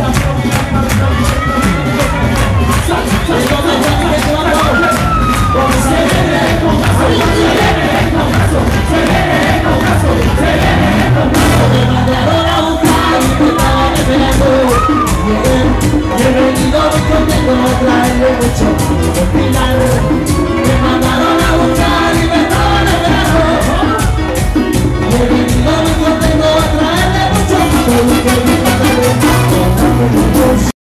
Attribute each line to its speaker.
Speaker 1: I'm